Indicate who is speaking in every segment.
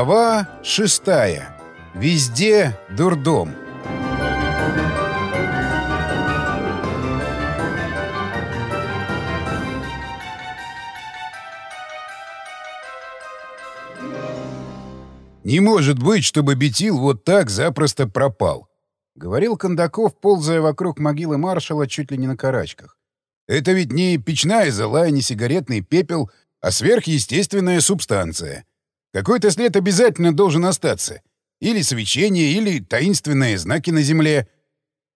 Speaker 1: Глава шестая. Везде дурдом. «Не может быть, чтобы Бетил вот так запросто пропал», — говорил Кондаков, ползая вокруг могилы маршала чуть ли не на карачках. «Это ведь не печная зола, не сигаретный пепел, а сверхъестественная субстанция. Какой-то след обязательно должен остаться. Или свечение, или таинственные знаки на земле.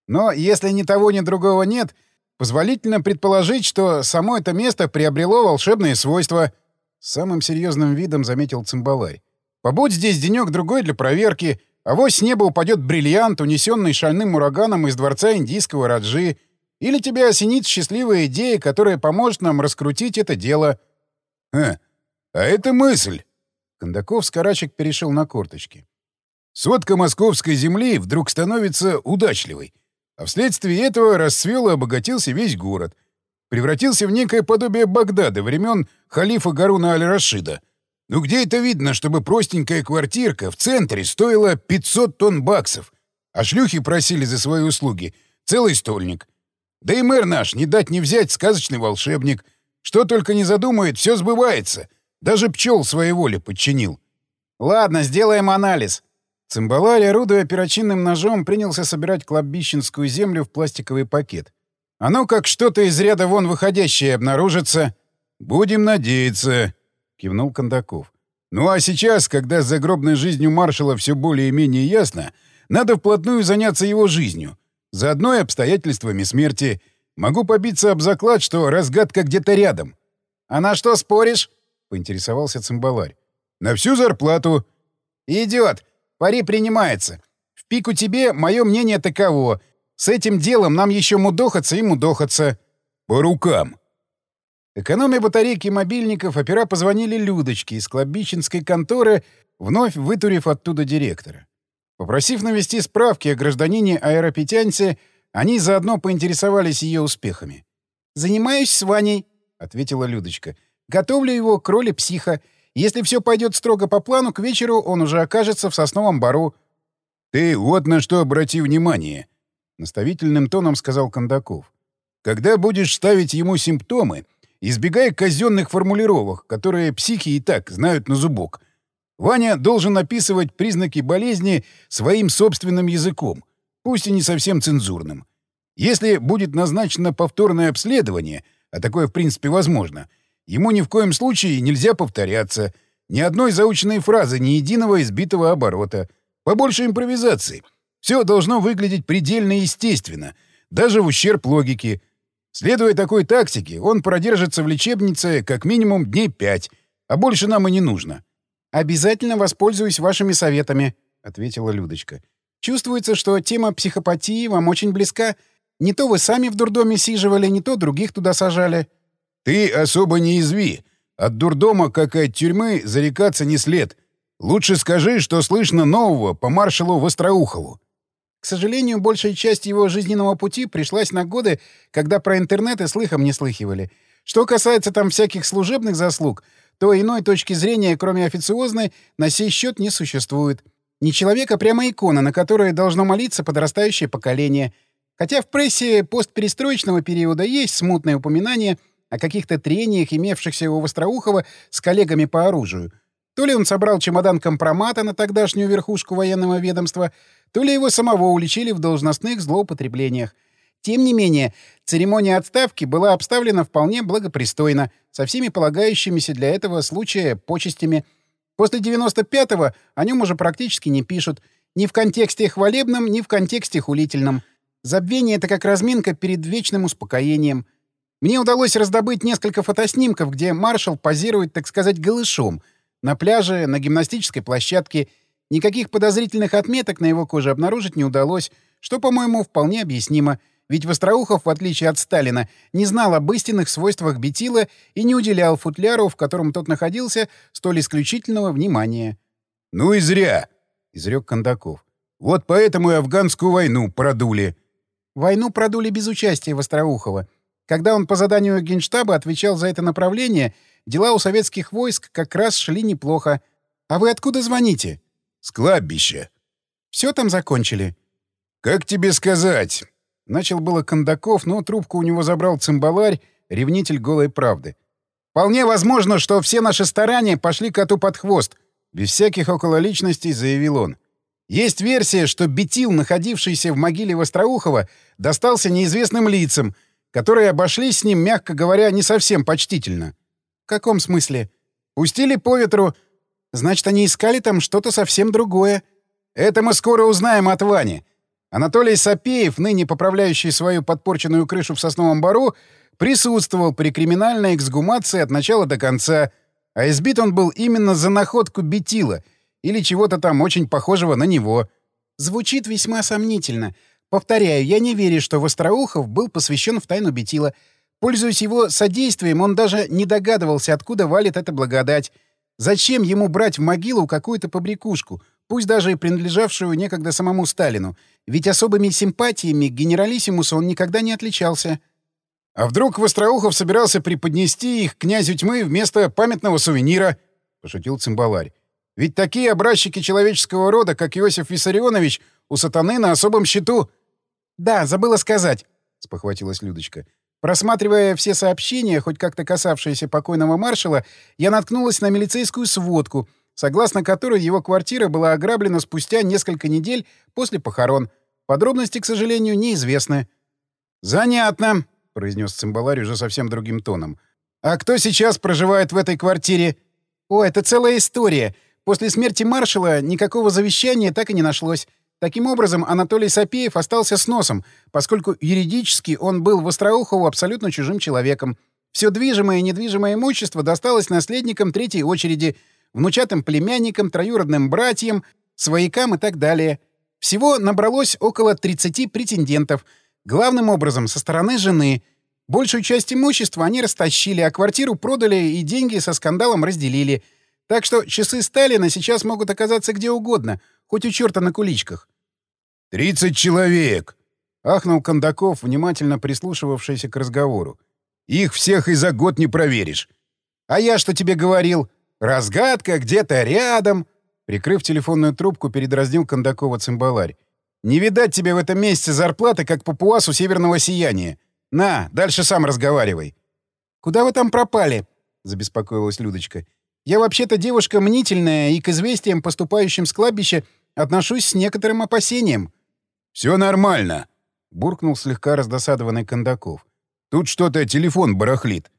Speaker 1: Но если ни того, ни другого нет, позволительно предположить, что само это место приобрело волшебные свойства. Самым серьезным видом заметил Цимбалай. Побудь здесь денек-другой для проверки, а вось с неба упадет бриллиант, унесенный шальным ураганом из дворца индийского Раджи, или тебя осенит счастливая идея, которая поможет нам раскрутить это дело. — А, а это мысль! Кондаков с карачек перешел на корточки. Сотка московской земли вдруг становится удачливой, а вследствие этого расцвел и обогатился весь город. Превратился в некое подобие Багдада времен халифа Гаруна Аль-Рашида. Ну где это видно, чтобы простенькая квартирка в центре стоила 500 тонн баксов, а шлюхи просили за свои услуги целый стольник? Да и мэр наш, не дать не взять, сказочный волшебник. Что только не задумает, все сбывается. Даже пчел своей воле подчинил. «Ладно, сделаем анализ». Цимбаларь, орудуя перочинным ножом, принялся собирать кладбищенскую землю в пластиковый пакет. «А ну как что-то из ряда вон выходящее обнаружится...» «Будем надеяться», — кивнул Кондаков. «Ну а сейчас, когда с загробной жизнью маршала все более-менее ясно, надо вплотную заняться его жизнью. Заодно и обстоятельствами смерти. Могу побиться об заклад, что разгадка где-то рядом». «А на что споришь?» — поинтересовался цимбаларь. «На всю зарплату». «Идет. Пари принимается. В пику тебе мое мнение таково. С этим делом нам еще мудохаться и мудохаться». «По рукам». Экономя батарейки мобильников, опера позвонили Людочке из кладбищенской конторы, вновь вытурив оттуда директора. Попросив навести справки о гражданине аэропетянце, они заодно поинтересовались ее успехами. «Занимаюсь с Ваней», — ответила Людочка. Готовлю его к роли психа. Если все пойдет строго по плану, к вечеру он уже окажется в сосновом бару. — Ты вот на что обрати внимание, — наставительным тоном сказал Кондаков. — Когда будешь ставить ему симптомы, избегай казенных формулировок, которые психи и так знают на зубок. Ваня должен описывать признаки болезни своим собственным языком, пусть и не совсем цензурным. Если будет назначено повторное обследование, а такое в принципе возможно — Ему ни в коем случае нельзя повторяться. Ни одной заученной фразы, ни единого избитого оборота. Побольше импровизации. Все должно выглядеть предельно естественно, даже в ущерб логике. Следуя такой тактике, он продержится в лечебнице как минимум дней пять, а больше нам и не нужно. «Обязательно воспользуюсь вашими советами», — ответила Людочка. «Чувствуется, что тема психопатии вам очень близка. Не то вы сами в дурдоме сиживали, не то других туда сажали». Ты особо не изви. От дурдома, как и от тюрьмы, зарекаться не след. Лучше скажи, что слышно нового по маршалу Востроухову. К сожалению, большая часть его жизненного пути пришлась на годы, когда про интернет и слыхом не слыхивали. Что касается там всяких служебных заслуг, то иной точки зрения, кроме официозной, на сей счет не существует. Не человек, а прямо икона, на которой должно молиться подрастающее поколение. Хотя в прессе постперестроечного периода есть смутные упоминания — о каких-то трениях, имевшихся у Востроухова с коллегами по оружию. То ли он собрал чемодан компромата на тогдашнюю верхушку военного ведомства, то ли его самого уличили в должностных злоупотреблениях. Тем не менее, церемония отставки была обставлена вполне благопристойно, со всеми полагающимися для этого случая почестями. После 95-го о нем уже практически не пишут, ни в контексте хвалебном, ни в контексте хулительном. Забвение — это как разминка перед вечным успокоением — мне удалось раздобыть несколько фотоснимков, где маршал позирует, так сказать, голышом. На пляже, на гимнастической площадке. Никаких подозрительных отметок на его коже обнаружить не удалось, что, по-моему, вполне объяснимо. Ведь Востроухов, в отличие от Сталина, не знал об истинных свойствах Бетила и не уделял футляру, в котором тот находился, столь исключительного внимания. «Ну и зря!» — изрек Кондаков. «Вот поэтому и афганскую войну продули». «Войну продули без участия Востроухова», когда он по заданию Генштаба отвечал за это направление, дела у советских войск как раз шли неплохо.
Speaker 2: «А вы откуда звоните?»
Speaker 1: «С кладбища».
Speaker 2: «Все там закончили?»
Speaker 1: «Как тебе сказать?» Начал было Кондаков, но трубку у него забрал цимбаларь, ревнитель голой правды. «Вполне возможно, что все наши старания пошли коту под хвост», — без всяких окололичностей заявил он. «Есть версия, что Бетил, находившийся в могиле Востроухова, достался неизвестным лицам, которые обошлись с ним, мягко говоря, не совсем почтительно».
Speaker 2: «В каком смысле?»
Speaker 1: «Пустили по ветру.
Speaker 2: Значит, они искали там что-то совсем другое».
Speaker 1: «Это мы скоро узнаем от Вани. Анатолий Сапеев, ныне поправляющий свою подпорченную крышу в Сосновом Бару, присутствовал при криминальной эксгумации от начала до конца, а избит он был именно за находку бетила или чего-то там очень похожего на него.
Speaker 2: Звучит весьма сомнительно. Повторяю, я не верю, что Востроухов был посвящен в тайну бетила. Пользуясь его содействием, он даже не догадывался, откуда валит эта благодать. Зачем ему брать в могилу какую-то побрякушку, пусть даже и принадлежавшую некогда самому Сталину? Ведь особыми симпатиями к генералиссимусу он никогда не отличался.
Speaker 1: А вдруг Востроухов собирался преподнести их князю тьмы вместо памятного сувенира? — пошутил цимбаларь. — Ведь такие образчики человеческого рода, как Иосиф Виссарионович, у сатаны на особом счету.
Speaker 2: — Да, забыла сказать, — спохватилась Людочка. Просматривая все сообщения, хоть как-то касавшиеся покойного маршала, я наткнулась на милицейскую сводку, согласно которой его квартира была ограблена спустя несколько недель после похорон. Подробности, к сожалению, неизвестны.
Speaker 1: «Занятно», — произнес цимбаларь уже совсем другим тоном. «А кто сейчас проживает в этой квартире?»
Speaker 2: «О, это целая история. После смерти маршала никакого завещания так и не нашлось. Таким образом, Анатолий Сапеев остался с носом, поскольку юридически он был в Остроухову абсолютно чужим человеком. Все движимое и недвижимое имущество досталось наследникам третьей очереди, внучатым племянникам, троюродным братьям, своякам и так далее. Всего набралось около 30 претендентов — Главным образом, со стороны жены. Большую часть имущества они растащили, а квартиру продали и деньги со скандалом разделили. Так что часы Сталина сейчас могут оказаться где угодно, хоть у черта на куличках.
Speaker 1: «Тридцать человек!» — ахнул Кондаков, внимательно прислушивавшийся к разговору. «Их всех и за год не проверишь». «А я что тебе говорил? Разгадка где-то рядом!» Прикрыв телефонную трубку, передразнил Кондакова цимбаларь. Не видать тебе в этом месяце зарплаты, как папуасу северного сияния. На, дальше сам разговаривай.
Speaker 2: Куда вы там пропали? забеспокоилась Людочка. Я вообще-то девушка мнительная и к известиям, поступающим с кладбища, отношусь с некоторым опасением.
Speaker 1: Все нормально, буркнул слегка раздосадованный Кондаков. Тут что-то телефон барахлит.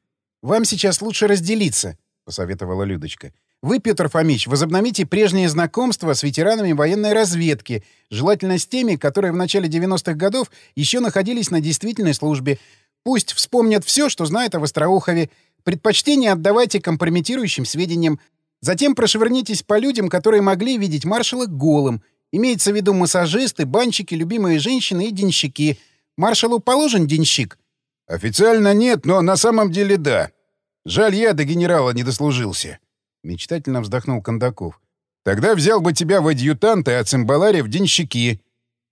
Speaker 2: Вам сейчас лучше разделиться, посоветовала Людочка. Вы, Петр Фомич, возобновите прежнее знакомство с ветеранами военной разведки, желательно с теми, которые в начале 90-х годов еще находились на действительной службе. Пусть вспомнят все, что знают о Востроухове. Предпочтение отдавайте компрометирующим сведениям. Затем прошвырнитесь по людям, которые могли видеть маршала голым. Имеется в виду массажисты, банщики, любимые женщины и денщики. Маршалу положен денщик?
Speaker 1: Официально нет, но на самом деле да. Жаль, я до генерала не дослужился. Мечтательно вздохнул Кондаков. «Тогда взял бы тебя в адъютанты, а цимбаларе в денщики».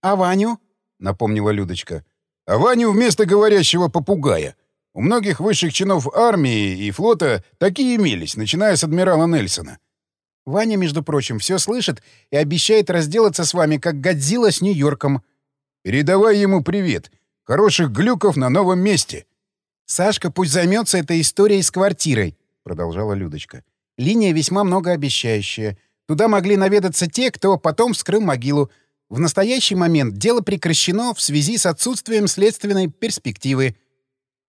Speaker 2: «А Ваню?»
Speaker 1: — напомнила Людочка. «А Ваню вместо говорящего попугая. У многих высших чинов армии и флота такие имелись, начиная с адмирала Нельсона».
Speaker 2: «Ваня, между прочим, все слышит и обещает разделаться с вами, как Годзилла с Нью-Йорком».
Speaker 1: «Передавай ему привет. Хороших глюков на новом месте».
Speaker 2: «Сашка пусть займется этой историей с квартирой», — продолжала Людочка. Линия весьма многообещающая. Туда могли наведаться те, кто потом вскрыл могилу. В настоящий момент дело прекращено в связи с отсутствием следственной перспективы.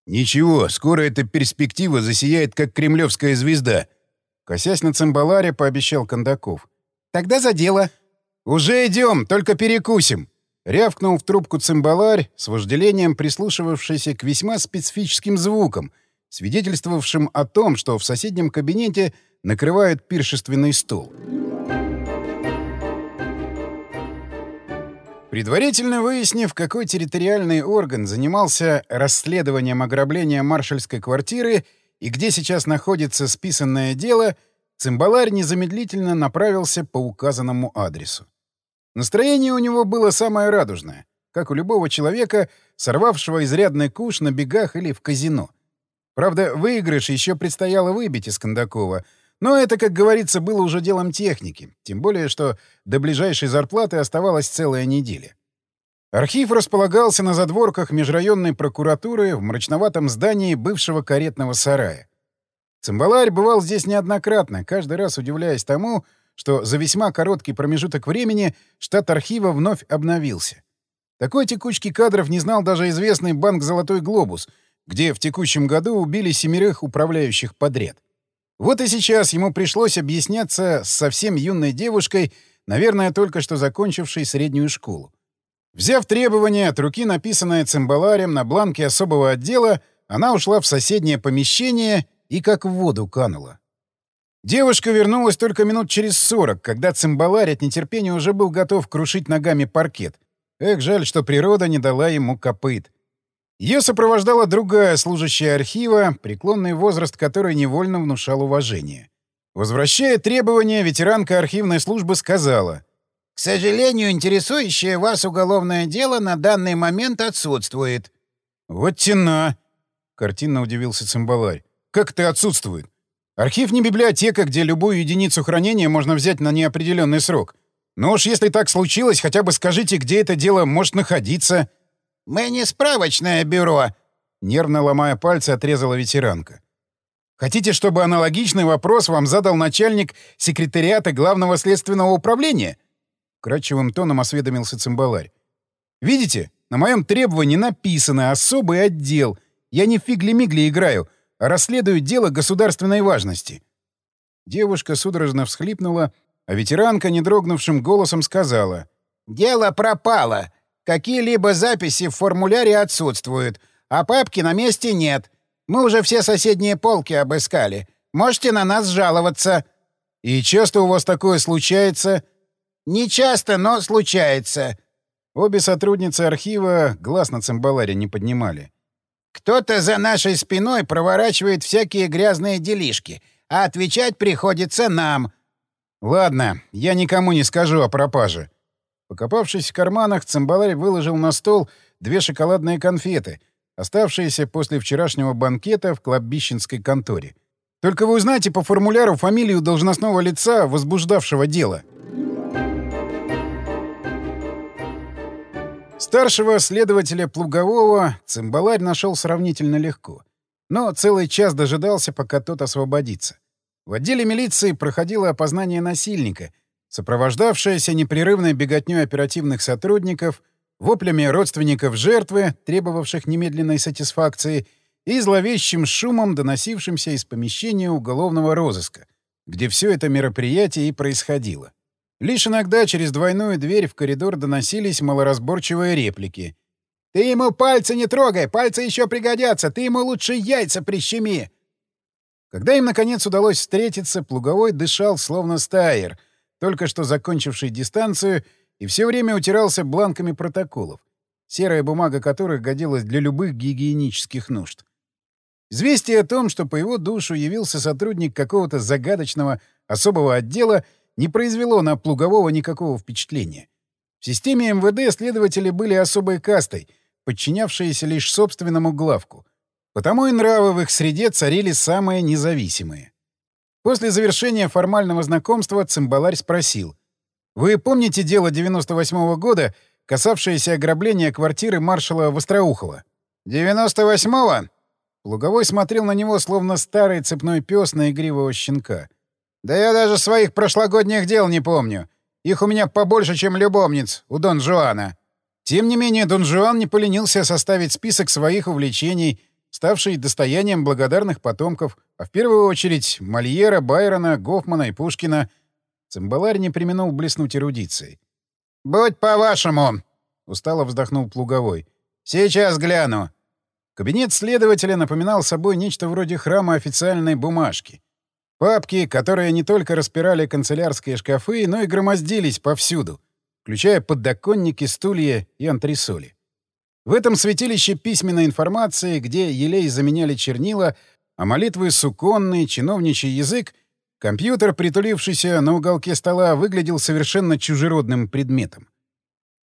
Speaker 1: «Ничего, скоро эта перспектива засияет, как кремлевская звезда», — косясь на цимбаларе, пообещал Кондаков.
Speaker 2: «Тогда за дело».
Speaker 1: «Уже идем, только перекусим», — рявкнул в трубку цимбаларь, с вожделением прислушивавшийся к весьма специфическим звукам, свидетельствовавшим о том, что в соседнем кабинете накрывают пиршественный стол. Предварительно выяснив, какой территориальный орган занимался расследованием ограбления маршальской квартиры и где сейчас находится списанное дело, цимбаларь незамедлительно направился по указанному адресу. Настроение у него было самое радужное, как у любого человека, сорвавшего изрядный куш на бегах или в казино. Правда, выигрыш еще предстояло выбить из Кондакова — Но это, как говорится, было уже делом техники, тем более, что до ближайшей зарплаты оставалась целая неделя. Архив располагался на задворках межрайонной прокуратуры в мрачноватом здании бывшего каретного сарая. Цимбаларь бывал здесь неоднократно, каждый раз удивляясь тому, что за весьма короткий промежуток времени штат архива вновь обновился. Такой текучки кадров не знал даже известный банк «Золотой глобус», где в текущем году убили семерых управляющих подряд. Вот и сейчас ему пришлось объясняться с совсем юной девушкой, наверное, только что закончившей среднюю школу. Взяв требование от руки, написанное цимбаларем на бланке особого отдела, она ушла в соседнее помещение и как в воду канула. Девушка вернулась только минут через сорок, когда цимбаларь от нетерпения уже был готов крушить ногами паркет. Эх, жаль, что природа не дала ему копыт. Ее сопровождала другая служащая архива, преклонный возраст которой невольно внушал уважение. Возвращая требования, ветеранка архивной службы сказала.
Speaker 2: «К сожалению, интересующее вас уголовное дело на данный момент отсутствует».
Speaker 1: «Вот тена!» — картинно удивился цимбаларь. «Как это отсутствует? Архив не библиотека, где любую единицу хранения можно взять на неопределенный срок. Но уж если так случилось, хотя бы скажите, где это дело может находиться».
Speaker 2: «Мы не справочное бюро», —
Speaker 1: нервно ломая пальцы, отрезала ветеранка. «Хотите, чтобы аналогичный вопрос вам задал начальник секретариата Главного следственного управления?» Кратчевым тоном осведомился цимбаларь. «Видите, на моем требовании написано «особый отдел». Я не фигли-мигли играю, а расследую дело государственной важности». Девушка судорожно всхлипнула, а ветеранка недрогнувшим голосом сказала.
Speaker 2: «Дело пропало. Какие-либо записи в формуляре отсутствуют, а папки на месте нет. Мы уже все соседние полки обыскали. Можете на нас жаловаться».
Speaker 1: «И часто у вас такое случается?»
Speaker 2: «Не часто, но случается».
Speaker 1: Обе сотрудницы архива глаз на цимбаларе не поднимали.
Speaker 2: «Кто-то за нашей спиной проворачивает всякие грязные делишки, а отвечать приходится нам».
Speaker 1: «Ладно, я никому не скажу о пропаже. Покопавшись в карманах, цимбаларь выложил на стол две шоколадные конфеты, оставшиеся после вчерашнего банкета в кладбищенской конторе. «Только вы узнаете по формуляру фамилию должностного лица, возбуждавшего дело». Старшего следователя Плугового цимбаларь нашел сравнительно легко. Но целый час дожидался, пока тот освободится. В отделе милиции проходило опознание насильника — сопровождавшаяся непрерывной беготней оперативных сотрудников, воплями родственников жертвы, требовавших немедленной сатисфакции, и зловещим шумом, доносившимся из помещения уголовного розыска, где все это мероприятие и происходило. Лишь иногда через двойную дверь в коридор доносились малоразборчивые реплики. «Ты ему пальцы не трогай! Пальцы еще пригодятся! Ты ему лучше яйца прищеми!» Когда им, наконец, удалось встретиться, Плуговой дышал, словно стайер — только что закончивший дистанцию и все время утирался бланками протоколов, серая бумага которых годилась для любых гигиенических нужд. Известие о том, что по его душу явился сотрудник какого-то загадочного особого отдела, не произвело на Плугового никакого впечатления. В системе МВД следователи были особой кастой, подчинявшиеся лишь собственному главку. Потому и нравы в их среде царили самые независимые. После завершения формального знакомства цимбаларь спросил. «Вы помните дело 98-го года, касавшееся ограбления квартиры маршала Востроухова?» «98-го?» Луговой смотрел на него, словно старый цепной пес на игривого щенка. «Да я даже своих прошлогодних дел не помню. Их у меня побольше, чем любовниц у Дон Жуана». Тем не менее, Дон Жуан не поленился составить список своих увлечений — ставший достоянием благодарных потомков, а в первую очередь Мольера, Байрона, Гофмана и Пушкина, цимбаларь не применул блеснуть эрудицией. «Будь по-вашему!» — устало вздохнул Плуговой. «Сейчас гляну». Кабинет следователя напоминал собой нечто вроде храма официальной бумажки. Папки, которые не только распирали канцелярские шкафы, но и громоздились повсюду, включая подоконники, стулья и антресоли. В этом святилище письменной информации, где елей заменяли чернила, а молитвы — суконный, чиновничий язык, компьютер, притулившийся на уголке стола, выглядел совершенно чужеродным предметом.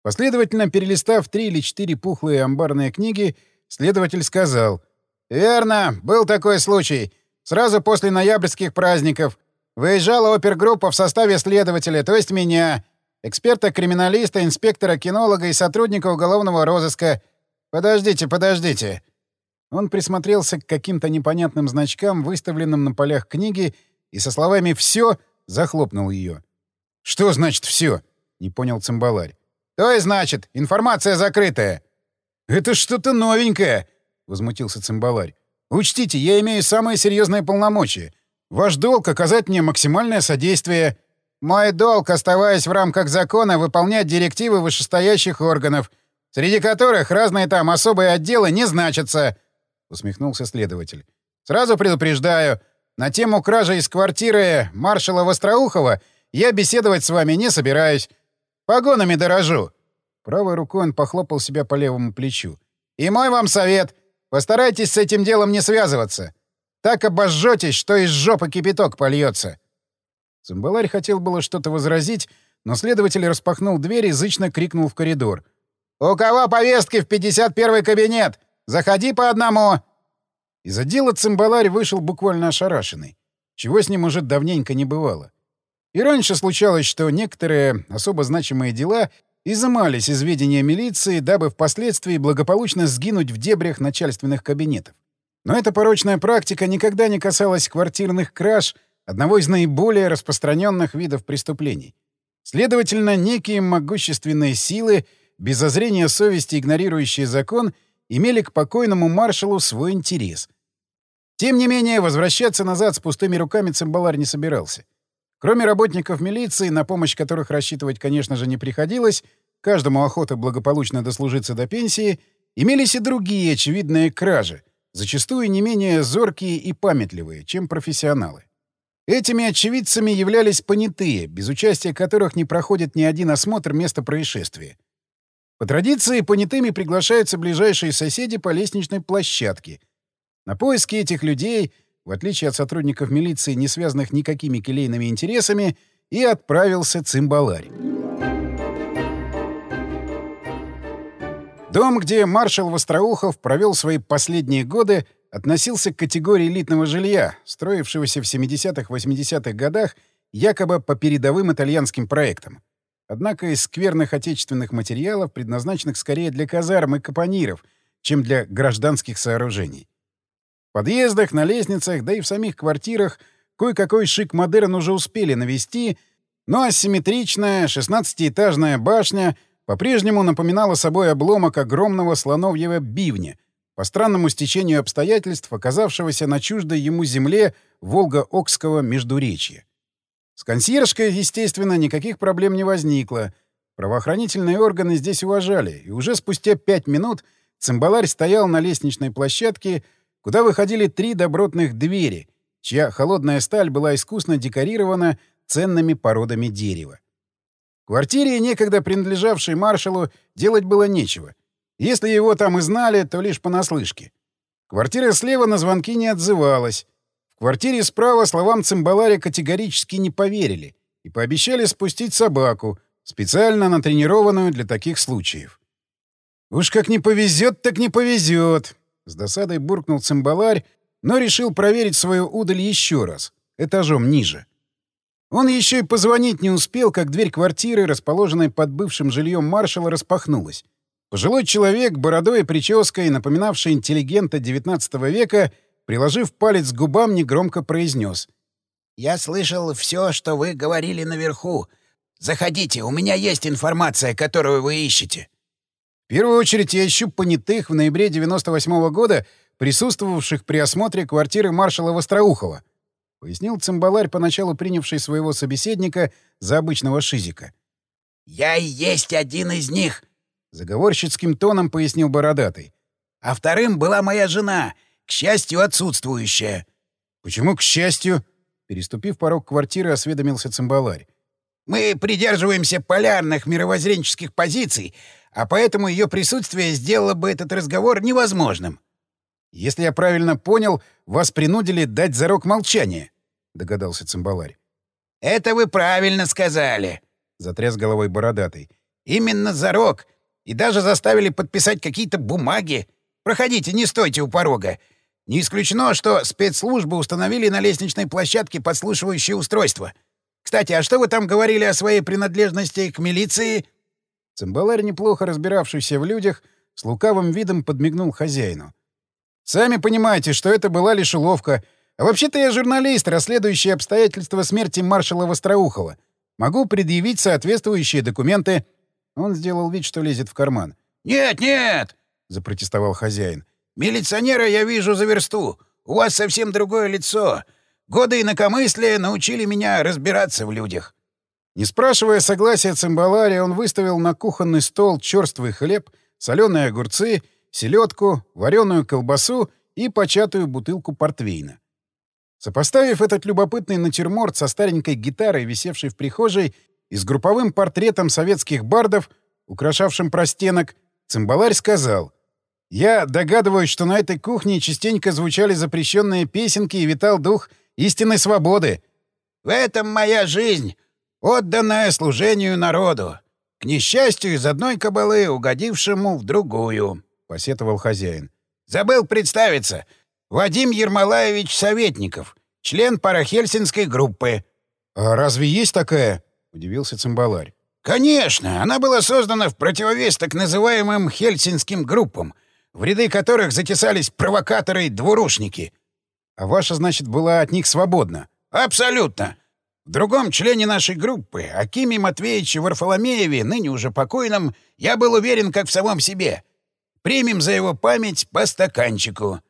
Speaker 1: Последовательно перелистав три или четыре пухлые амбарные книги, следователь сказал. «Верно, был такой случай. Сразу после ноябрьских праздников.
Speaker 2: Выезжала опергруппа в составе следователя, то есть меня, эксперта-криминалиста, инспектора-кинолога и сотрудника уголовного розыска. Подождите, подождите. Он присмотрелся к каким-то непонятным значкам, выставленным на полях книги, и со словами «все» захлопнул ее. «Что значит «все»?» — не понял цимбаларь. «То и значит, информация закрытая». «Это что-то новенькое!» — возмутился цимбаларь. «Учтите, я имею самые серьезные полномочия. Ваш долг — оказать мне максимальное содействие. Мой долг, оставаясь в рамках закона, выполнять директивы вышестоящих органов, среди которых разные там особые отделы не значатся», — усмехнулся следователь. «Сразу предупреждаю, на тему кражи из квартиры маршала Востроухова я беседовать с вами не собираюсь. Погонами дорожу». Правой рукой он похлопал себя по левому плечу. «И мой вам совет — постарайтесь с этим делом не связываться». Так обожжетесь, что из жопы кипяток польется. Цимбаларь хотел было что-то возразить, но следователь распахнул дверь и зычно крикнул в коридор. «У кого повестки в 51-й кабинет? Заходи по одному!» Из отдела цимбаларь вышел буквально ошарашенный, чего с ним уже давненько не бывало. И раньше случалось, что некоторые особо значимые дела изымались из ведения милиции, дабы впоследствии благополучно сгинуть в дебрях начальственных кабинетов. Но эта порочная практика никогда не касалась квартирных краж, одного из наиболее распространенных видов преступлений. Следовательно, некие могущественные силы, без зазрения совести игнорирующие закон, имели к покойному маршалу свой интерес. Тем не менее, возвращаться назад с пустыми руками Цимбалар не собирался. Кроме работников милиции, на помощь которых рассчитывать, конечно же, не приходилось, каждому охота благополучно дослужиться до пенсии, имелись и другие очевидные кражи — зачастую не менее зоркие и памятливые, чем профессионалы. Этими очевидцами являлись понятые, без участия которых не проходит ни один осмотр места происшествия. По традиции, понятыми приглашаются ближайшие соседи по лестничной площадке. На поиски этих людей, в отличие от сотрудников милиции, не связанных никакими келейными интересами, и отправился цимбаларь. Дом, где маршал Востроухов провел свои последние годы, относился к категории элитного жилья, строившегося в 70-80-х годах якобы по передовым итальянским проектам. Однако из скверных отечественных материалов, предназначенных скорее для казарм и капониров, чем для гражданских сооружений. В подъездах, на лестницах, да и в самих квартирах кое-какой шик-модерн уже успели навести, но асимметричная 16-этажная башня — по-прежнему напоминала собой обломок огромного слоновьего бивня, по странному стечению обстоятельств, оказавшегося на чуждой ему земле Волго-Окского междуречья. С консьержкой, естественно, никаких проблем не возникло. Правоохранительные органы здесь уважали, и уже спустя пять минут цимбаларь стоял на лестничной площадке, куда выходили три добротных двери, чья холодная сталь была искусно декорирована ценными породами дерева квартире, некогда принадлежавшей маршалу, делать было нечего. Если его там и знали, то лишь понаслышке. Квартира слева на звонки не отзывалась. Квартире справа словам цимбаларя категорически не поверили и пообещали спустить собаку, специально натренированную для таких случаев. «Уж как не повезет, так не повезет!» С досадой буркнул цимбаларь, но решил проверить свою удаль еще раз, этажом ниже. Он еще и позвонить не успел, как дверь квартиры, расположенной под бывшим жильем маршала, распахнулась. Пожилой человек, бородой и прической, напоминавший интеллигента XIX века, приложив палец к губам, негромко произнес.
Speaker 3: «Я слышал все, что вы говорили наверху. Заходите, у меня есть информация, которую вы ищете».
Speaker 2: В первую очередь я ищу понятых в ноябре 98 -го года, присутствовавших при осмотре квартиры маршала Востроухова. — пояснил цимбаларь, поначалу принявший своего собеседника за обычного шизика.
Speaker 3: «Я и есть один из них!»
Speaker 2: — заговорщицким тоном пояснил бородатый.
Speaker 3: «А вторым была моя жена, к счастью, отсутствующая».
Speaker 2: «Почему к счастью?» — переступив порог квартиры, осведомился цимбаларь.
Speaker 3: «Мы придерживаемся полярных мировоззренческих позиций, а поэтому ее присутствие сделало бы этот разговор невозможным».
Speaker 2: «Если я правильно понял, вас принудили дать зарок молчания», — догадался цимбаларь.
Speaker 3: «Это вы правильно сказали», —
Speaker 2: затряс головой бородатый.
Speaker 3: «Именно зарок. И даже заставили подписать какие-то бумаги. Проходите, не стойте у порога. Не исключено, что спецслужбы установили на лестничной площадке подслушивающее устройство. Кстати, а что вы там говорили о своей принадлежности к милиции?»
Speaker 2: Цимбаларь, неплохо разбиравшийся в людях, с лукавым видом подмигнул хозяину. «Сами понимаете, что это была лишь уловка. А вообще-то я журналист, расследующий обстоятельства смерти маршала Востроухова. Могу предъявить соответствующие документы». Он сделал вид, что лезет в карман.
Speaker 3: «Нет, нет!» — запротестовал хозяин. «Милиционера я вижу за версту. У вас совсем другое лицо. Годы инакомыслия научили меня разбираться в людях».
Speaker 2: Не спрашивая согласия цимбалария, он выставил на кухонный стол черствый хлеб, соленые огурцы, селедку, вареную колбасу и початую бутылку портвейна. Сопоставив этот любопытный натюрморт со старенькой гитарой, висевшей в прихожей, и с групповым портретом советских бардов, украшавшим простенок, цимбаларь сказал — я догадываюсь, что на этой кухне частенько звучали запрещенные песенки и витал дух истинной свободы.
Speaker 3: В этом моя жизнь, отданная служению народу. К несчастью, из одной кабалы, угодившему в другую, — посетовал хозяин. Забыл представиться. Вадим Ермолаевич Советников, член парахельсинской группы.
Speaker 2: — А разве есть такая? — удивился цимбаларь.
Speaker 3: — Конечно, она была создана в противовес так называемым хельсинским группам — в ряды которых затесались провокаторы и двурушники.
Speaker 2: А ваша, значит, была от них свободна?
Speaker 3: Абсолютно. В другом члене нашей группы, Акиме Матвеевиче Варфоломееве, ныне уже покойном, я был уверен как в самом себе. Примем за его память по стаканчику.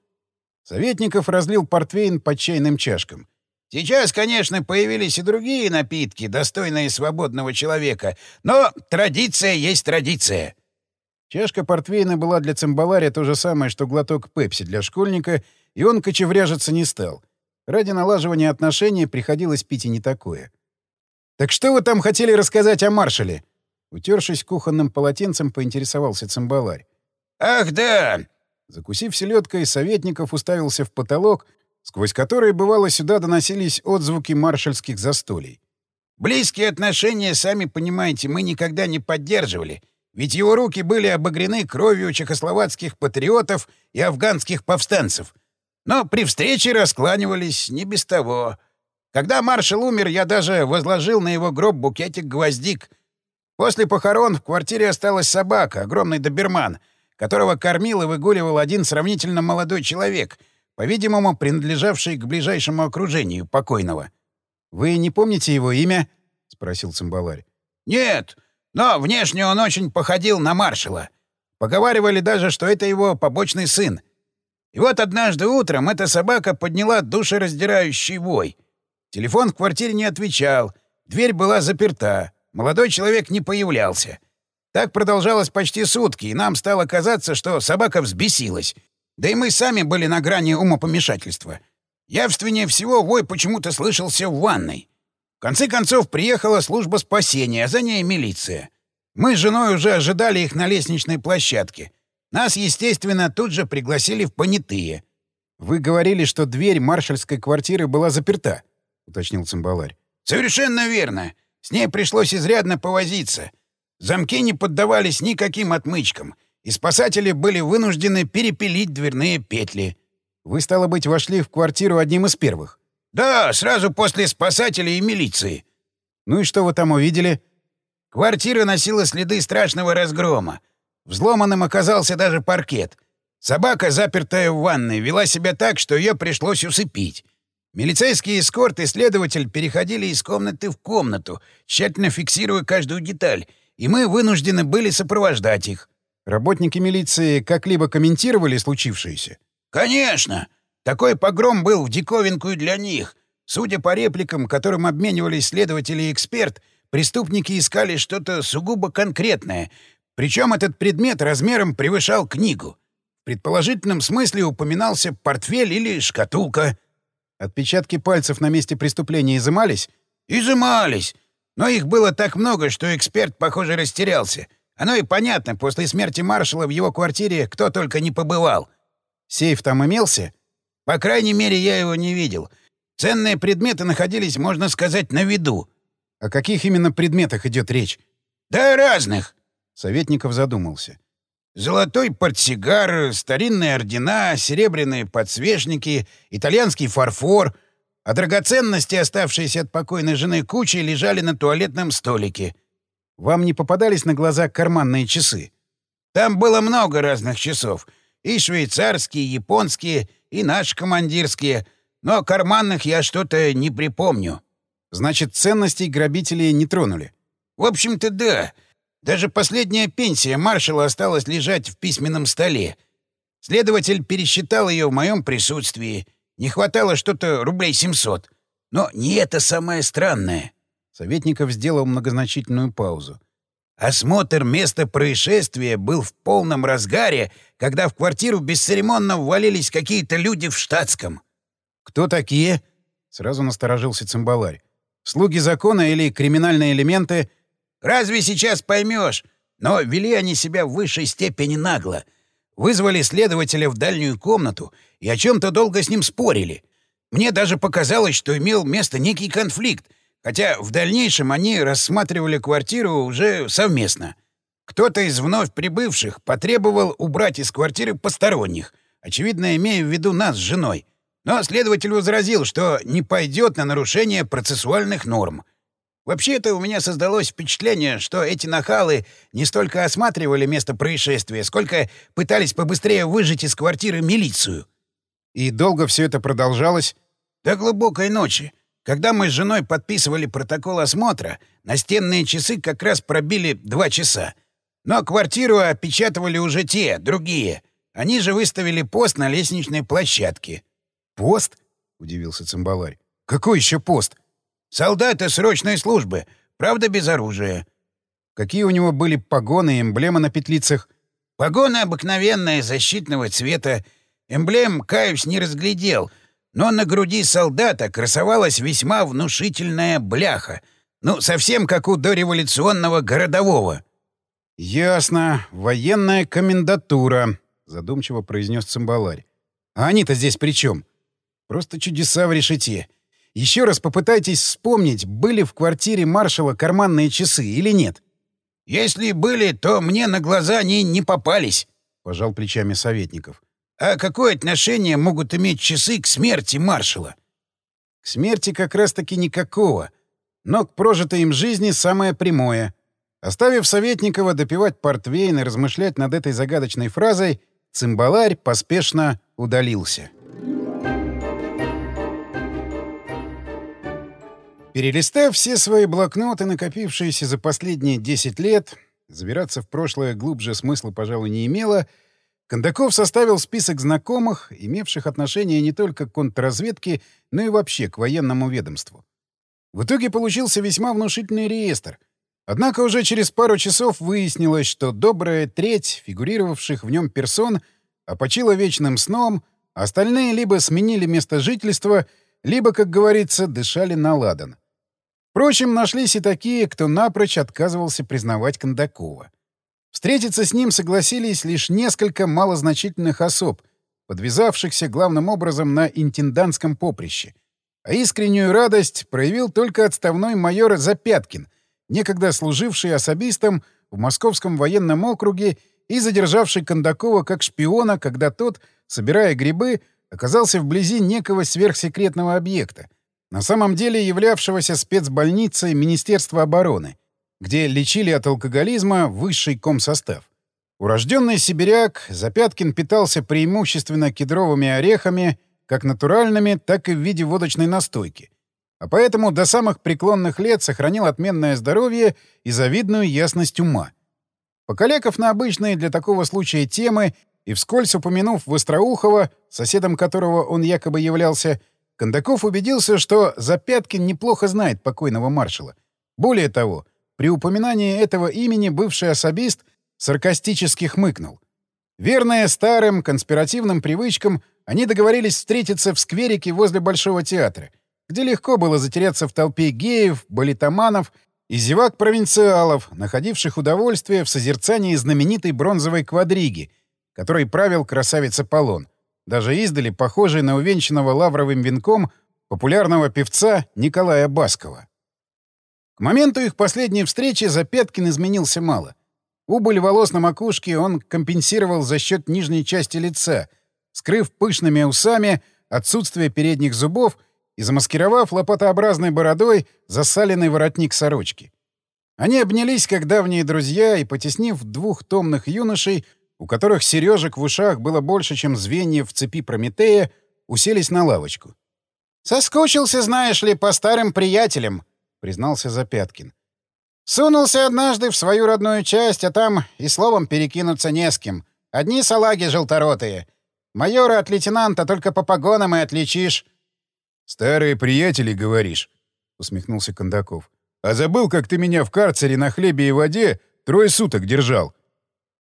Speaker 2: Советников разлил портвейн по чайным чашкам.
Speaker 3: Сейчас, конечно, появились и другие напитки, достойные свободного человека, но традиция есть традиция.
Speaker 2: Чашка портвейна была для цимбаларя то же самое, что глоток пепси для школьника, и он кочевряжиться не стал. Ради налаживания отношений приходилось пить и не такое. «Так что вы там хотели рассказать о маршале?» Утершись кухонным полотенцем, поинтересовался цимбаларь.
Speaker 3: «Ах, да!»
Speaker 2: Закусив селедкой, советников уставился в потолок, сквозь который, бывало, сюда доносились отзвуки маршальских застолий.
Speaker 3: «Близкие отношения, сами понимаете, мы никогда не поддерживали. Ведь его руки были обогрены кровью чехословацких патриотов и афганских повстанцев. Но при встрече раскланивались не без того. Когда маршал умер, я даже возложил на его гроб букетик гвоздик. После похорон в квартире осталась собака, огромный доберман, которого кормил и выгуливал один сравнительно молодой человек, по-видимому, принадлежавший к ближайшему окружению покойного.
Speaker 2: — Вы не помните его имя? — спросил цимбаларь.
Speaker 3: — Нет, но внешне он очень походил на маршала. Поговаривали даже, что это его побочный сын. И вот однажды утром эта собака подняла душераздирающий вой. Телефон в квартире не отвечал, дверь была заперта, молодой человек не появлялся. Так продолжалось почти сутки, и нам стало казаться, что собака взбесилась. Да и мы сами были на грани умопомешательства. Явственнее всего вой почему-то слышался в ванной. В конце концов, приехала служба спасения, а за ней милиция. Мы с женой уже ожидали их на лестничной площадке. Нас, естественно, тут же пригласили в понятые.
Speaker 2: «Вы говорили, что дверь маршальской квартиры была заперта», — уточнил цимбаларь.
Speaker 3: «Совершенно верно. С ней пришлось изрядно повозиться. Замки не поддавались никаким отмычкам, и спасатели были вынуждены перепилить дверные петли».
Speaker 2: «Вы, стало быть, вошли в квартиру одним из первых?»
Speaker 3: «Да, сразу после спасателей и милиции».
Speaker 2: «Ну и что вы там увидели?»
Speaker 3: Квартира носила следы страшного разгрома. Взломанным оказался даже паркет. Собака, запертая в ванной, вела себя так, что ее пришлось усыпить. Милицейский эскорт и следователь переходили из комнаты в комнату, тщательно фиксируя каждую деталь, и мы вынуждены были сопровождать их.
Speaker 2: Работники милиции как-либо комментировали случившееся?
Speaker 3: «Конечно! Такой погром был в диковинку и для них. Судя по репликам, которым обменивались следователи и эксперт, преступники искали что-то сугубо конкретное, причем этот предмет размером превышал книгу. В предположительном смысле упоминался портфель или шкатулка.
Speaker 2: Отпечатки пальцев на месте преступления изымались?
Speaker 3: Изымались. Но их было так много, что эксперт, похоже, растерялся. Оно и понятно, после смерти маршала в его квартире кто только не побывал.
Speaker 2: Сейф там имелся?
Speaker 3: По крайней мере, я его не видел. Ценные предметы находились, можно сказать, на виду.
Speaker 2: О каких именно предметах идет речь?
Speaker 3: Да разных.
Speaker 2: Советников задумался.
Speaker 3: Золотой портсигар, старинные ордена, серебряные подсвечники, итальянский фарфор, а драгоценности, оставшиеся от покойной жены кучей, лежали на туалетном столике.
Speaker 2: Вам не попадались на глаза карманные часы?
Speaker 3: Там было много разных часов. И швейцарские, и японские, и наши командирские. Но карманных я что-то не припомню.
Speaker 2: Значит, ценностей грабители не тронули?
Speaker 3: В общем-то, да. Даже последняя пенсия маршала осталась лежать в письменном столе. Следователь пересчитал ее в моем присутствии. Не хватало что-то рублей 700. Но не это самое странное.
Speaker 2: Советников сделал многозначительную паузу.
Speaker 3: Осмотр места происшествия был в полном разгаре, когда в квартиру бесцеремонно ввалились какие-то люди в штатском.
Speaker 2: «Кто такие?» — сразу насторожился цимбаларь. «Слуги закона или криминальные элементы?»
Speaker 3: Разве сейчас поймешь? Но вели они себя в высшей степени нагло. Вызвали следователя в дальнюю комнату и о чем-то долго с ним спорили. Мне даже показалось, что имел место некий конфликт, хотя в дальнейшем они рассматривали квартиру уже совместно. Кто-то из вновь прибывших потребовал убрать из квартиры посторонних, очевидно, имея в виду нас с женой. Но следователь возразил, что не пойдет на нарушение процессуальных норм. Вообще-то у меня создалось впечатление, что эти нахалы не столько осматривали место происшествия, сколько пытались побыстрее выжить из квартиры милицию.
Speaker 2: И долго все это продолжалось?
Speaker 3: До глубокой ночи. Когда мы с женой подписывали протокол осмотра, настенные часы как раз пробили два часа. Но квартиру опечатывали уже те, другие. Они же выставили пост на лестничной площадке.
Speaker 2: «Пост?» — удивился Цимбаларь. «Какой еще пост?
Speaker 3: Солдаты срочной службы, правда, без оружия.
Speaker 2: Какие у него были погоны и эмблемы на петлицах?
Speaker 3: Погоны обыкновенные, защитного цвета. Эмблем, каюсь, не разглядел. Но на груди солдата красовалась весьма внушительная бляха. Ну, совсем как у дореволюционного городового.
Speaker 2: «Ясно. Военная комендатура», — задумчиво произнес цимбаларь. «А они-то здесь при чем? Просто чудеса в решете. Еще раз попытайтесь вспомнить, были в квартире маршала карманные часы или нет.
Speaker 3: «Если были, то мне на глаза они не попались», —
Speaker 2: пожал плечами советников.
Speaker 3: «А какое отношение могут иметь часы к смерти маршала?»
Speaker 2: «К смерти как раз-таки никакого, но к прожитой им жизни самое прямое». Оставив Советникова допивать портвейн и размышлять над этой загадочной фразой, цимбаларь поспешно удалился. Перелистав все свои блокноты, накопившиеся за последние 10 лет, забираться в прошлое глубже смысла, пожалуй, не имело, Кондаков составил список знакомых, имевших отношение не только к контрразведке, но и вообще к военному ведомству. В итоге получился весьма внушительный реестр. Однако уже через пару часов выяснилось, что добрая треть фигурировавших в нем персон опочила вечным сном, а остальные либо сменили место жительства, либо, как говорится, дышали на ладан. Впрочем, нашлись и такие, кто напрочь отказывался признавать Кондакова. Встретиться с ним согласились лишь несколько малозначительных особ, подвязавшихся главным образом на интендантском поприще. А искреннюю радость проявил только отставной майор Запяткин, некогда служивший особистом в Московском военном округе и задержавший Кондакова как шпиона, когда тот, собирая грибы, оказался вблизи некого сверхсекретного объекта — на самом деле являвшегося спецбольницей Министерства обороны, где лечили от алкоголизма высший комсостав. Урожденный сибиряк, Запяткин питался преимущественно кедровыми орехами, как натуральными, так и в виде водочной настойки, а поэтому до самых преклонных лет сохранил отменное здоровье и завидную ясность ума. Покалеков на обычные для такого случая темы и вскользь упомянув Востроухова, соседом которого он якобы являлся, Кондаков убедился, что Запяткин неплохо знает покойного маршала. Более того, при упоминании этого имени бывший особист саркастически хмыкнул. Верные старым конспиративным привычкам, они договорились встретиться в скверике возле Большого театра, где легко было затеряться в толпе геев, балетоманов и зевак-провинциалов, находивших удовольствие в созерцании знаменитой бронзовой квадриги, которой правил красавец Аполлон даже издали похожий на увенчанного лавровым венком популярного певца Николая Баскова. К моменту их последней встречи Запяткин изменился мало. Убыль волос на макушке он компенсировал за счет нижней части лица, скрыв пышными усами отсутствие передних зубов и замаскировав лопатообразной бородой засаленный воротник сорочки. Они обнялись как давние друзья и, потеснив двух томных юношей, у которых сережек в ушах было больше, чем звеньев в цепи Прометея, уселись на лавочку. «Соскучился, знаешь ли, по старым приятелям», — признался Запяткин. «Сунулся однажды в свою родную часть, а там и словом перекинуться не с кем. Одни салаги желторотые. Майора от лейтенанта только по погонам и отличишь».
Speaker 1: «Старые приятели, говоришь?» — усмехнулся Кондаков. «А забыл, как ты меня в карцере на хлебе и воде трое суток держал?»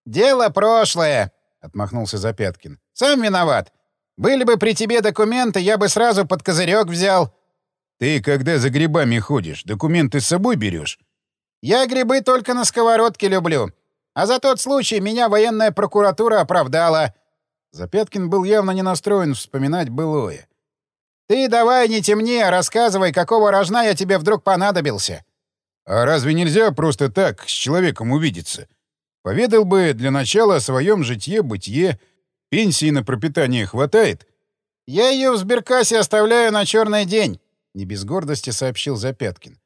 Speaker 2: «Дело прошлое», — отмахнулся Запяткин. «Сам виноват. Были бы при тебе документы, я бы сразу под козырек взял».
Speaker 1: «Ты, когда за грибами ходишь, документы с собой берешь?»
Speaker 2: «Я грибы только на сковородке люблю. А за тот случай меня военная прокуратура оправдала». Запяткин был явно не настроен вспоминать былое. «Ты давай не темни, а рассказывай, какого рожна я тебе вдруг понадобился».
Speaker 1: «А разве нельзя просто так с человеком увидеться? Поведал бы для начала о своем житье-бытие, Пенсии на пропитание хватает?
Speaker 2: Я ее в сберкассе оставляю на черный день, не без гордости сообщил Запяткин.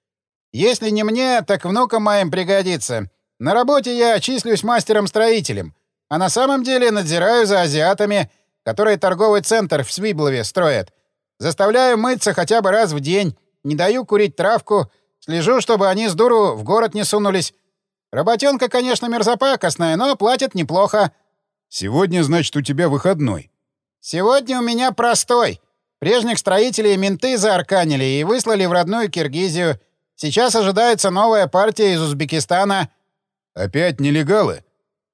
Speaker 2: Если не мне, так внукам моим пригодится. На работе я числюсь мастером-строителем, а на самом деле надзираю за азиатами, которые торговый центр в Свиблове строят. Заставляю мыться хотя бы раз в день, не даю курить травку, слежу, чтобы они с дуру в город не сунулись. Работенка, конечно, мерзопакостная, но платят неплохо.
Speaker 1: Сегодня, значит, у тебя выходной.
Speaker 2: Сегодня у меня простой. Прежних строителей менты заарканили и выслали в родную Киргизию. Сейчас ожидается новая партия из Узбекистана.
Speaker 1: Опять нелегалы?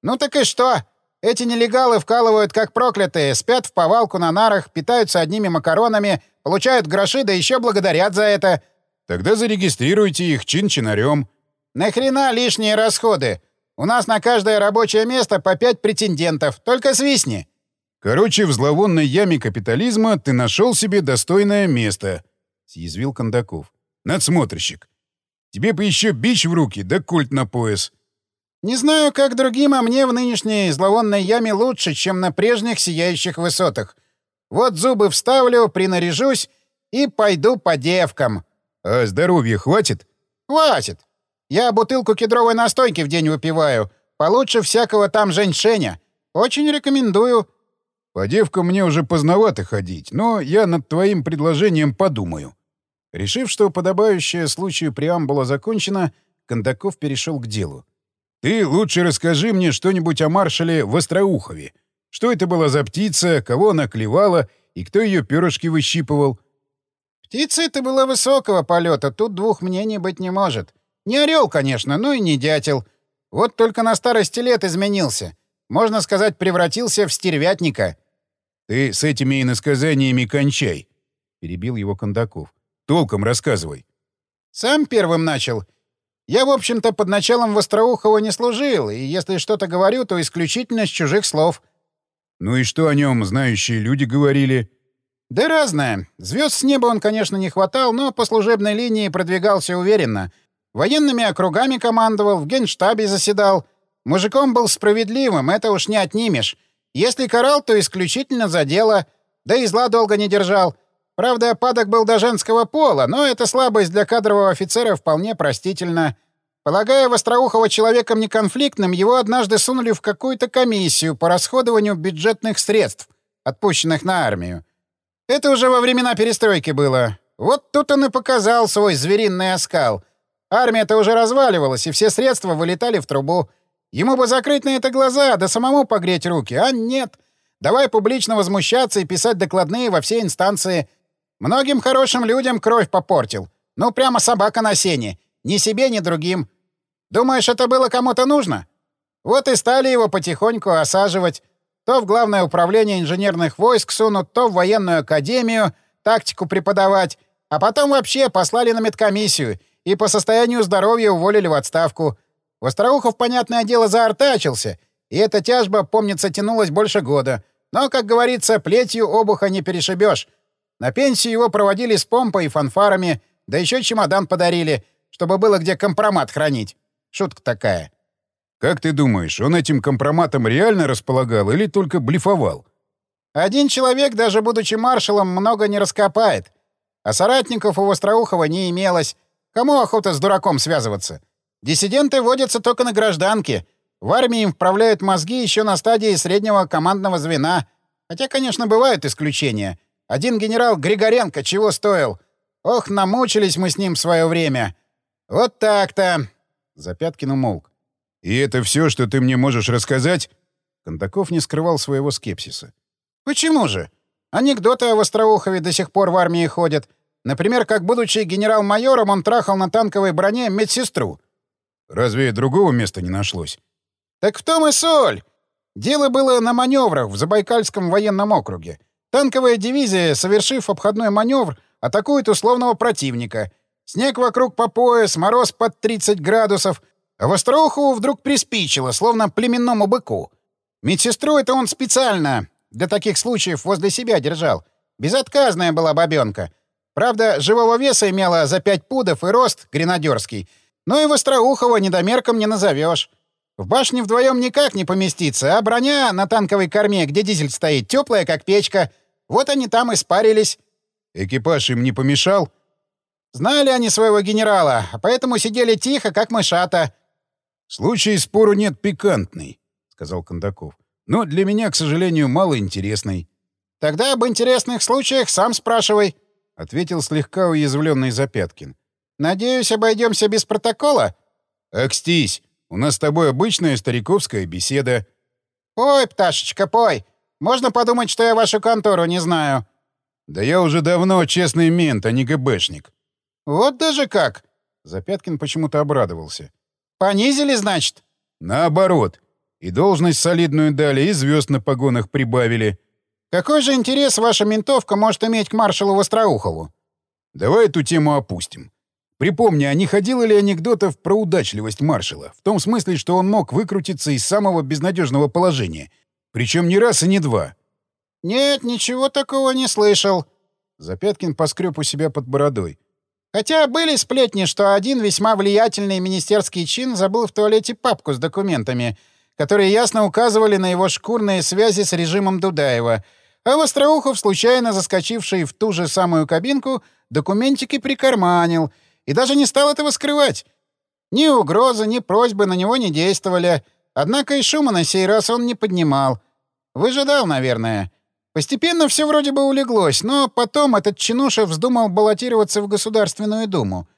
Speaker 2: Ну так и что? Эти нелегалы вкалывают как проклятые, спят в повалку на нарах, питаются одними макаронами, получают гроши, да еще благодарят за это.
Speaker 1: Тогда зарегистрируйте их чин-чинарем.
Speaker 2: Нахрена лишние расходы? У нас на каждое рабочее место по пять претендентов. Только свистни.
Speaker 1: Короче, в зловонной яме капитализма ты нашел себе достойное место, — съязвил Кондаков. Надсмотрщик. Тебе бы еще бич в руки, да культ на пояс.
Speaker 2: Не знаю, как другим, а мне в нынешней зловонной яме лучше, чем на прежних сияющих высотах. Вот зубы вставлю, принаряжусь и пойду по девкам.
Speaker 1: А здоровья хватит?
Speaker 2: Хватит. Я бутылку кедровой настойки в день выпиваю. Получше всякого там женьшеня. Очень рекомендую.
Speaker 1: По девкам мне уже поздновато ходить, но я над твоим предложением подумаю.
Speaker 2: Решив, что подобающая случаю преамбула закончена, Кондаков перешел к делу.
Speaker 1: «Ты лучше расскажи мне что-нибудь о маршале Востроухове. Что это была за птица, кого она клевала и кто ее перышки выщипывал?»
Speaker 2: «Птица это была высокого полета, тут двух мнений быть не может. Не орел, конечно, но и не дятел. Вот только на старости лет изменился. Можно сказать, превратился в стервятника.
Speaker 1: — Ты с этими иносказаниями кончай, — перебил его Кондаков. — Толком рассказывай.
Speaker 2: — Сам первым начал. Я, в общем-то, под началом Востроухова не служил, и если что-то говорю, то исключительно с чужих слов.
Speaker 1: — Ну и что о нем знающие люди говорили?
Speaker 2: — Да разное. Звезд с неба он, конечно, не хватал, но по служебной линии продвигался уверенно — Военными округами командовал, в генштабе заседал. Мужиком был справедливым, это уж не отнимешь. Если карал, то исключительно за дело. Да и зла долго не держал. Правда, падок был до женского пола, но эта слабость для кадрового офицера вполне простительна. Полагая Востроухова человеком неконфликтным, его однажды сунули в какую-то комиссию по расходованию бюджетных средств, отпущенных на армию. Это уже во времена перестройки было. Вот тут он и показал свой звериный оскал — Армия-то уже разваливалась, и все средства вылетали в трубу. Ему бы закрыть на это глаза, да самому погреть руки, а нет. Давай публично возмущаться и писать докладные во все инстанции. Многим хорошим людям кровь попортил. Ну, прямо собака на сене. Ни себе, ни другим. Думаешь, это было кому-то нужно? Вот и стали его потихоньку осаживать. То в Главное управление инженерных войск сунут, то в военную академию тактику преподавать, а потом вообще послали на медкомиссию — и по состоянию здоровья уволили в отставку. Востроухов, понятное дело, заортачился, и эта тяжба, помнится, тянулась больше года. Но, как говорится, плетью обуха не перешибешь. На пенсию его проводили с помпой и фанфарами, да еще чемодан подарили, чтобы было где компромат хранить. Шутка такая.
Speaker 1: Как ты думаешь, он этим компроматом реально располагал или только блефовал?
Speaker 2: Один человек, даже будучи маршалом, много не раскопает. А соратников у Востроухова не имелось. Кому охота с дураком связываться? Диссиденты водятся только на гражданке. В армии им вправляют мозги еще на стадии среднего командного звена. Хотя, конечно, бывают исключения. Один генерал Григоренко чего стоил? Ох, намучились мы с ним в свое время. Вот так-то. Запяткин умолк.
Speaker 1: «И это все, что ты мне можешь рассказать?» Кондаков не скрывал своего скепсиса.
Speaker 2: «Почему же? Анекдоты о Востроухове до сих пор в армии ходят. Например, как, будучи генерал-майором, он трахал на танковой броне медсестру.
Speaker 1: Разве другого места не нашлось?
Speaker 2: Так в том и соль. Дело было на маневрах в Забайкальском военном округе. Танковая дивизия, совершив обходной маневр, атакует условного противника. Снег вокруг по пояс, мороз под 30 градусов. А Востроухову вдруг приспичило, словно племенному быку. Медсестру это он специально для таких случаев возле себя держал. Безотказная была бабенка. Правда, живого веса имела за пять пудов и рост гренадерский. Но и Востроухова недомерком не назовешь. В башне вдвоем никак не поместиться, а броня на танковой корме, где дизель стоит, теплая, как печка. Вот они там и спарились.
Speaker 1: Экипаж им не помешал?
Speaker 2: Знали они своего генерала, поэтому сидели тихо, как мышата.
Speaker 1: «Случай спору нет пикантный», — сказал Кондаков. «Но для меня, к сожалению, мало интересный».
Speaker 2: «Тогда об интересных случаях сам спрашивай», —
Speaker 1: ответил слегка уязвленный Запяткин.
Speaker 2: «Надеюсь, обойдемся без протокола?»
Speaker 1: «Акстись, у нас с тобой обычная стариковская беседа».
Speaker 2: «Пой, пташечка, пой. Можно подумать, что я вашу контору не знаю».
Speaker 1: «Да я уже давно честный мент, а не ГБшник».
Speaker 2: «Вот даже как!»
Speaker 1: Запяткин почему-то обрадовался.
Speaker 2: Понизили, значит?
Speaker 1: Наоборот. И должность солидную дали, и звезд на погонах прибавили.
Speaker 2: Какой же интерес ваша ментовка может иметь к маршалу Востроухову?
Speaker 1: Давай эту тему опустим. Припомни, а не ходило ли анекдотов про удачливость маршала? В том смысле, что он мог выкрутиться из самого безнадежного положения. Причем не раз и не два.
Speaker 2: Нет, ничего такого не слышал.
Speaker 1: Запяткин поскреб у себя под бородой.
Speaker 2: Хотя были сплетни, что один весьма влиятельный министерский чин забыл в туалете папку с документами, которые ясно указывали на его шкурные связи с режимом Дудаева, а Востроухов, случайно заскочивший в ту же самую кабинку, документики прикарманил и даже не стал этого скрывать. Ни угрозы, ни просьбы на него не действовали, однако и шума на сей раз он не поднимал. Выжидал, наверное. Постепенно все вроде бы улеглось, но потом этот чинуша вздумал баллотироваться в Государственную Думу.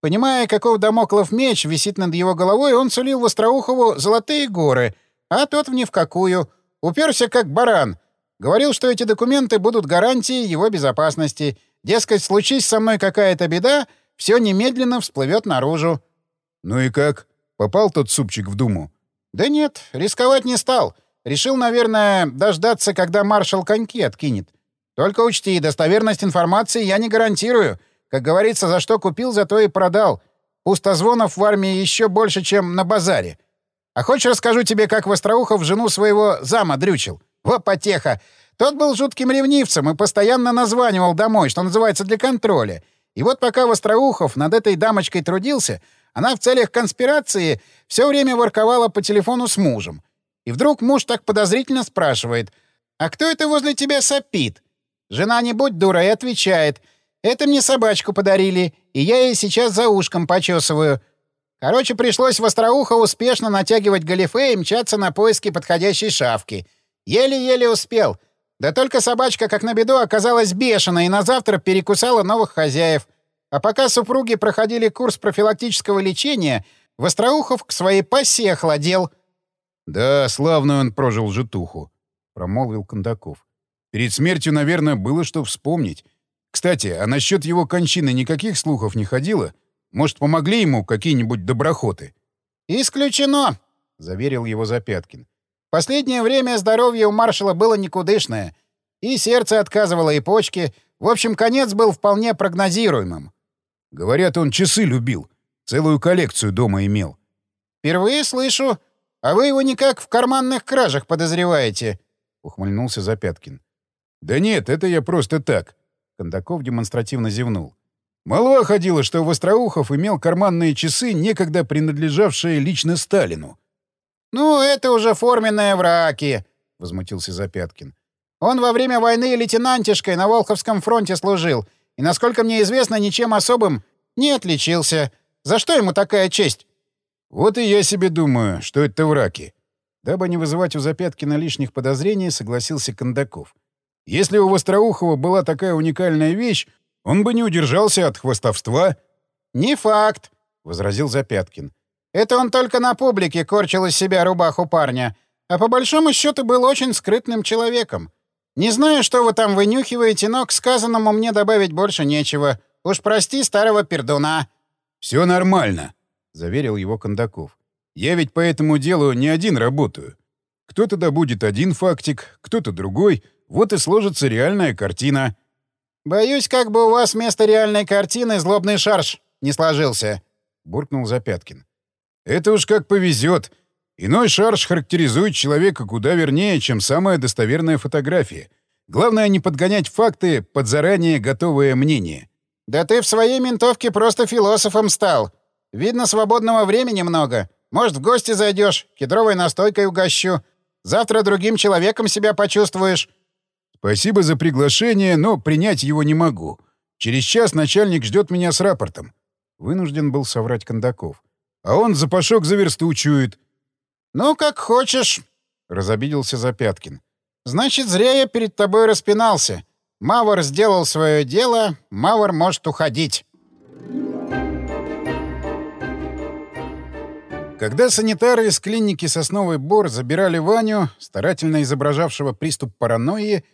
Speaker 2: Понимая, каков домоклов меч висит над его головой, он сулил Востроухову золотые горы, а тот в ни в какую. Уперся как баран. Говорил, что эти документы будут гарантией его безопасности. Дескать, случись со мной какая-то беда, все немедленно всплывет наружу.
Speaker 1: «Ну и как? Попал тот супчик в Думу?»
Speaker 2: «Да нет, рисковать не стал. Решил, наверное, дождаться, когда маршал коньки откинет. Только учти, достоверность информации я не гарантирую. Как говорится, за что купил, за то и продал. Пустозвонов в армии еще больше, чем на базаре. А хочешь, расскажу тебе, как Востроухов жену своего зама дрючил? Во потеха! Тот был жутким ревнивцем и постоянно названивал домой, что называется, для контроля. И вот пока Востроухов над этой дамочкой трудился, она в целях конспирации все время ворковала по телефону с мужем. И вдруг муж так подозрительно спрашивает, «А кто это возле тебя сопит?» Жена не будь дура и отвечает, «Это мне собачку подарили, и я ей сейчас за ушком почесываю». Короче, пришлось в Остроухо успешно натягивать галифе и мчаться на поиски подходящей шавки. Еле-еле успел. Да только собачка, как на беду, оказалась бешеной и на завтра перекусала новых хозяев. А пока супруги проходили курс профилактического лечения, Востроухов к своей пассии охладел —
Speaker 1: «Да, славно он прожил житуху», — промолвил Кондаков. «Перед смертью, наверное, было что вспомнить. Кстати, а насчет его кончины никаких слухов не ходило? Может, помогли ему какие-нибудь доброхоты?»
Speaker 2: «Исключено», — заверил его Запяткин. «Последнее время здоровье у маршала было никудышное. И сердце отказывало, и почки. В общем, конец был вполне прогнозируемым».
Speaker 1: «Говорят, он часы любил. Целую коллекцию дома имел».
Speaker 2: «Впервые слышу. А вы его никак в карманных кражах подозреваете?» — ухмыльнулся Запяткин.
Speaker 1: «Да нет, это я просто так», — Кондаков демонстративно зевнул. «Молва ходила, что Востроухов имел карманные часы, некогда принадлежавшие лично Сталину».
Speaker 2: «Ну, это уже форменные враки», — возмутился Запяткин. «Он во время войны лейтенантишкой на Волховском фронте служил, и, насколько мне известно, ничем особым не отличился. За что ему такая честь?»
Speaker 1: «Вот и я себе думаю, что это враки». Дабы не вызывать у Запяткина лишних подозрений, согласился Кондаков. «Если у Востроухова была такая уникальная вещь, он бы не удержался от хвостовства».
Speaker 2: «Не факт», — возразил Запяткин. «Это он только на публике корчил из себя рубаху парня, а по большому счету был очень скрытным человеком. Не знаю, что вы там вынюхиваете, но к сказанному мне добавить больше нечего. Уж прости старого пердуна».
Speaker 1: «Все нормально», — заверил его Кондаков. «Я ведь по этому делу не один работаю. Кто-то добудет один фактик, кто-то другой. Вот и сложится реальная картина».
Speaker 2: «Боюсь, как бы у вас вместо реальной картины злобный шарж не сложился», — буркнул Запяткин.
Speaker 1: «Это уж как повезет. Иной шарж характеризует человека куда вернее, чем самая достоверная фотография. Главное не подгонять факты под заранее готовое мнение».
Speaker 2: «Да ты в своей ментовке просто философом стал. Видно, свободного времени много. Может, в гости зайдешь, кедровой настойкой угощу. Завтра другим человеком себя почувствуешь».
Speaker 1: «Спасибо за приглашение, но принять его не могу. Через час начальник ждет меня с рапортом. Вынужден был соврать Кондаков. «А он запашок за версту чует».
Speaker 2: «Ну, как хочешь», — разобиделся Запяткин. «Значит, зря я перед тобой распинался. Мавр сделал свое дело, Мавр может уходить».
Speaker 1: Когда санитары из клиники «Сосновый бор» забирали Ваню, старательно изображавшего приступ паранойи,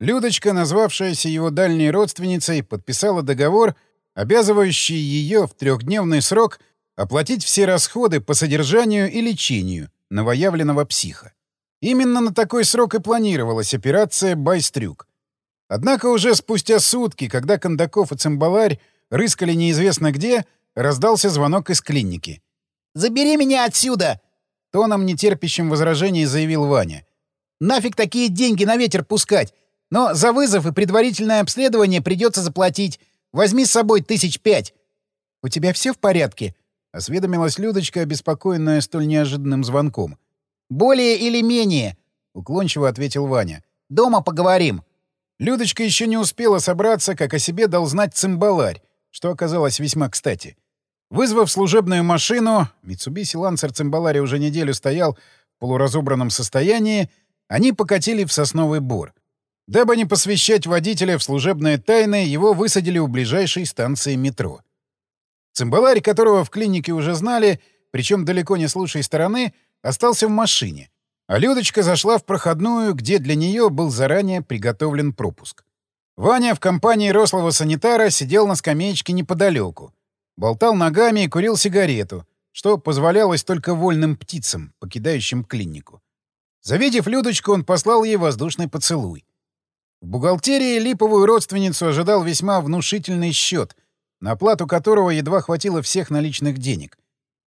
Speaker 1: Людочка, назвавшаяся его дальней родственницей, подписала договор — обязывающий ее в трехдневный срок оплатить все расходы по содержанию и лечению новоявленного психа. Именно на такой срок и планировалась операция «Байстрюк». Однако уже спустя сутки, когда Кондаков и Цимбаларь рыскали неизвестно где, раздался звонок из клиники.
Speaker 2: «Забери меня отсюда!» — тоном, нетерпящим возражений, заявил Ваня. «Нафиг такие деньги на ветер пускать! Но за вызов и предварительное обследование придется заплатить. Возьми с собой тысяч пять. — У тебя все в порядке? — осведомилась Людочка, обеспокоенная столь неожиданным звонком. — Более или менее, — уклончиво ответил Ваня. — Дома поговорим.
Speaker 1: Людочка еще не успела собраться, как о себе дал знать цимбаларь, что оказалось весьма кстати. Вызвав служебную машину, Митсубиси Лансер цимбаларе уже неделю стоял в полуразобранном состоянии, они покатили в сосновый бор. Дабы не посвящать водителя в служебные тайны, его высадили у ближайшей станции метро. Цимбаларь, которого в клинике уже знали, причем далеко не с лучшей стороны, остался в машине, а Людочка зашла в проходную, где для нее был заранее приготовлен пропуск. Ваня в компании рослого санитара сидел на скамеечке неподалеку, болтал ногами и курил сигарету, что позволялось только вольным птицам, покидающим клинику. Завидев Людочку, он послал ей воздушный поцелуй. В бухгалтерии липовую родственницу ожидал весьма внушительный счет, на оплату которого едва хватило всех наличных денег.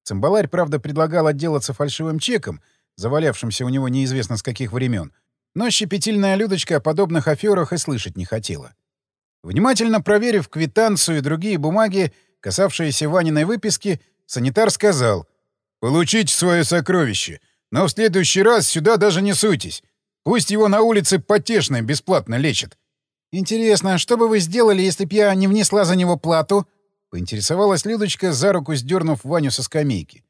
Speaker 1: Цимбаларь, правда, предлагал отделаться фальшивым чеком, завалявшимся у него неизвестно с каких времен, но щепетильная Людочка о подобных аферах и слышать не хотела. Внимательно проверив квитанцию и другие бумаги, касавшиеся Ваниной выписки, санитар сказал «Получите свое сокровище, но в следующий раз сюда даже не суйтесь. Пусть его на улице потешно бесплатно лечат.
Speaker 2: Интересно, а что бы вы сделали, если б я не внесла за него плату? Поинтересовалась Людочка, за руку сдернув Ваню со скамейки.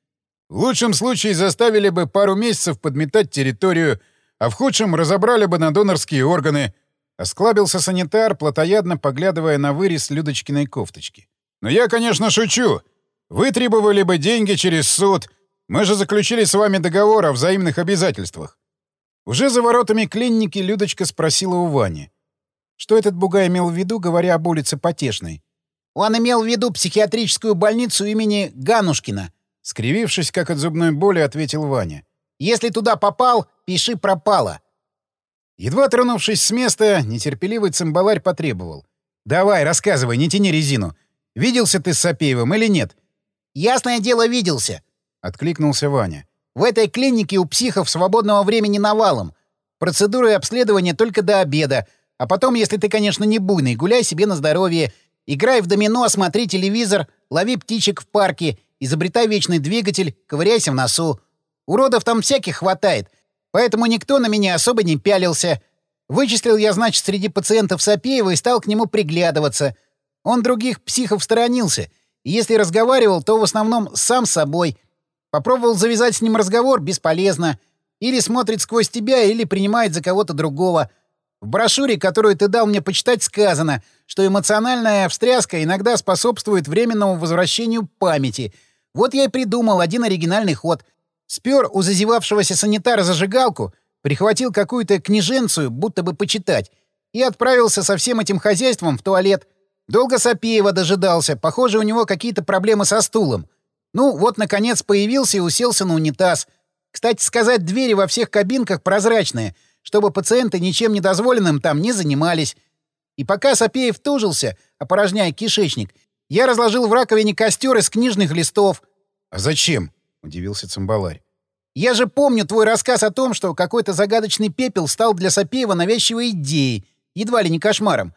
Speaker 1: В лучшем случае заставили бы пару месяцев подметать территорию, а в худшем разобрали бы на донорские органы. Осклабился санитар, плотоядно поглядывая на вырез Людочкиной кофточки. «Но я, конечно, шучу. Вы требовали бы деньги через суд. Мы же заключили с вами договор о взаимных обязательствах. Уже за воротами клиники Людочка спросила у Вани. Что этот бугай имел в виду, говоря об улице Потешной?
Speaker 2: «Он имел в виду психиатрическую больницу имени Ганушкина», —
Speaker 1: скривившись, как от зубной боли, ответил Ваня.
Speaker 2: «Если туда попал, пиши пропало».
Speaker 1: Едва тронувшись с места, нетерпеливый цимбаларь потребовал. «Давай, рассказывай, не тяни резину. Виделся ты с Сапеевым или нет?»
Speaker 2: «Ясное дело, виделся», — откликнулся Ваня. В этой клинике у психов свободного времени навалом. Процедуры обследования только до обеда. А потом, если ты, конечно, не буйный, гуляй себе на здоровье. Играй в домино, смотри телевизор, лови птичек в парке, изобретай вечный двигатель, ковыряйся в носу. Уродов там всяких хватает, поэтому никто на меня особо не пялился. Вычислил я, значит, среди пациентов Сапеева и стал к нему приглядываться. Он других психов сторонился, и если разговаривал, то в основном сам с собой. Попробовал завязать с ним разговор — бесполезно. Или смотрит сквозь тебя, или принимает за кого-то другого. В брошюре, которую ты дал мне почитать, сказано, что эмоциональная встряска иногда способствует временному возвращению памяти. Вот я и придумал один оригинальный ход. Спер у зазевавшегося санитара зажигалку, прихватил какую-то книженцию, будто бы почитать, и отправился со всем этим хозяйством в туалет. Долго Сапеева дожидался, похоже, у него какие-то проблемы со стулом. Ну, вот, наконец, появился и уселся на унитаз. Кстати сказать, двери во всех кабинках прозрачные, чтобы пациенты ничем недозволенным там не занимались. И пока Сапеев тужился, опорожняя кишечник, я разложил в раковине костер из книжных листов.
Speaker 1: — А зачем? — удивился Цимбаларь.
Speaker 2: Я же помню твой рассказ о том, что какой-то загадочный пепел стал для Сапеева навязчивой идеей, едва ли не кошмаром.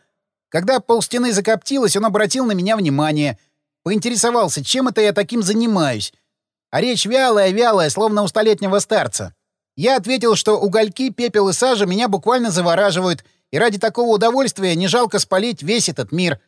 Speaker 2: Когда полстены закоптилось, он обратил на меня внимание. Поинтересовался, чем это я таким занимаюсь. А речь вялая-вялая, словно у столетнего старца. Я ответил, что угольки, пепел и сажа меня буквально завораживают, и ради такого удовольствия не жалко спалить весь этот мир.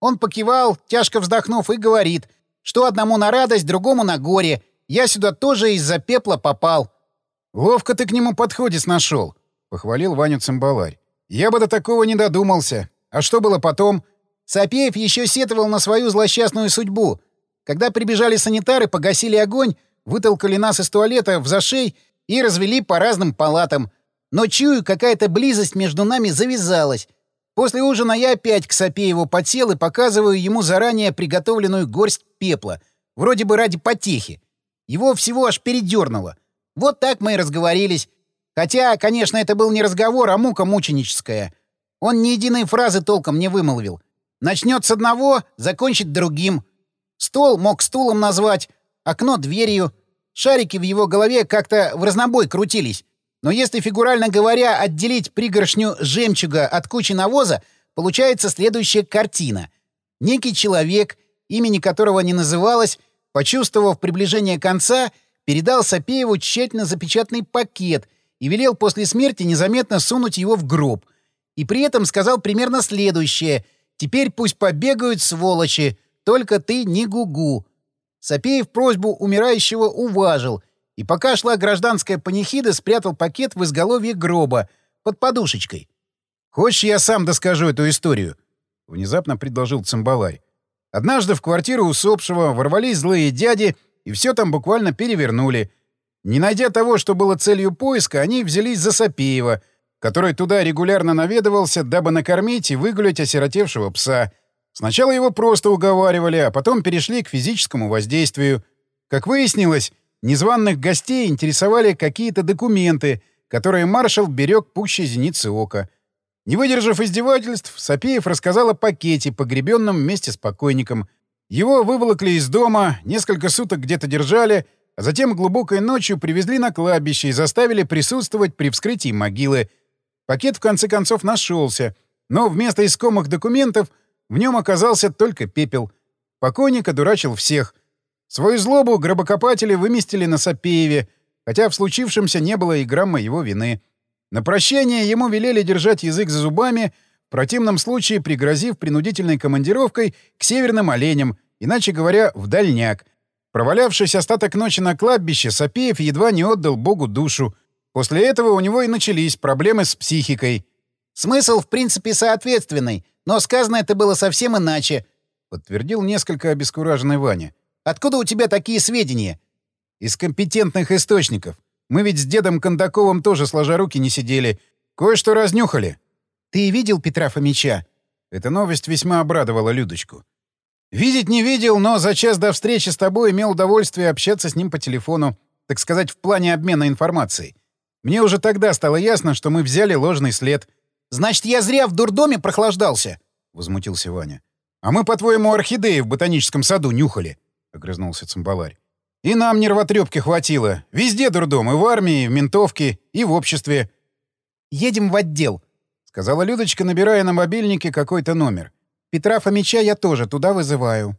Speaker 2: Он покивал, тяжко вздохнув, и говорит, что одному на радость, другому на горе — я сюда тоже из-за пепла попал.
Speaker 1: — Ловко ты к нему подходец нашел, — похвалил Ваню Цимбаларь. — Я бы до такого не додумался. А что было потом?
Speaker 2: Сапеев еще сетовал на свою злосчастную судьбу. Когда прибежали санитары, погасили огонь, вытолкали нас из туалета в зашей и развели по разным палатам. Но чую, какая-то близость между нами завязалась. После ужина я опять к Сапееву подсел и показываю ему заранее приготовленную горсть пепла, вроде бы ради потехи. Его всего аж передернуло. Вот так мы и разговорились. Хотя, конечно, это был не разговор, а мука мученическая. Он ни единой фразы толком не вымолвил. Начнет с одного, закончит другим. Стол мог стулом назвать, окно — дверью. Шарики в его голове как-то в разнобой крутились. Но если, фигурально говоря, отделить пригоршню жемчуга от кучи навоза, получается следующая картина. Некий человек, имени которого не называлось, Почувствовав приближение конца, передал Сапееву тщательно запечатанный пакет и велел после смерти незаметно сунуть его в гроб. И при этом сказал примерно следующее «Теперь пусть побегают сволочи, только ты не гугу». Сапеев просьбу умирающего уважил, и пока шла гражданская панихида, спрятал пакет в изголовье гроба, под подушечкой.
Speaker 1: «Хочешь, я сам доскажу эту историю?» — внезапно предложил Цимбаларь. Однажды в квартиру усопшего ворвались злые дяди и все там буквально перевернули. Не найдя того, что было целью поиска, они взялись за Сапеева, который туда регулярно наведывался, дабы накормить и выгулять осиротевшего пса. Сначала его просто уговаривали, а потом перешли к физическому воздействию. Как выяснилось, незваных гостей интересовали какие-то документы, которые маршал берег пуще зеницы ока — не выдержав издевательств, Сапеев рассказал о пакете, погребенном вместе с покойником. Его выволокли из дома, несколько суток где-то держали, а затем глубокой ночью привезли на кладбище и заставили присутствовать при вскрытии могилы. Пакет в конце концов нашелся, но вместо искомых документов в нем оказался только пепел. Покойник одурачил всех. Свою злобу гробокопатели выместили на Сапееве, хотя в случившемся не было и грамма его вины — на прощание ему велели держать язык за зубами, в противном случае пригрозив принудительной командировкой к северным оленям, иначе говоря, в дальняк. Провалявшись остаток ночи на кладбище, Сапеев едва не отдал Богу душу. После этого у него и начались проблемы с психикой.
Speaker 2: «Смысл, в принципе, соответственный, но сказано это было совсем иначе», — подтвердил несколько обескураженный Ваня. «Откуда у тебя такие сведения?»
Speaker 1: «Из компетентных источников. Мы ведь с дедом Кондаковым тоже сложа руки не сидели. Кое-что разнюхали.
Speaker 2: Ты видел Петра Фомича?
Speaker 1: Эта новость весьма обрадовала Людочку. Видеть не видел, но за час до встречи с тобой имел удовольствие общаться с ним по телефону, так сказать, в плане обмена информацией. Мне уже тогда стало ясно, что мы взяли ложный след.
Speaker 2: «Значит, я зря в дурдоме прохлаждался?»
Speaker 1: — возмутился Ваня. «А мы, по-твоему, орхидеи в ботаническом саду нюхали?» — огрызнулся Цимбаларь. И нам нервотрепки хватило. Везде дурдом, и в армии, и в ментовке, и в обществе.
Speaker 2: «Едем в отдел», —
Speaker 1: сказала Людочка, набирая на мобильнике какой-то номер.
Speaker 2: «Петра Фомича я тоже туда вызываю».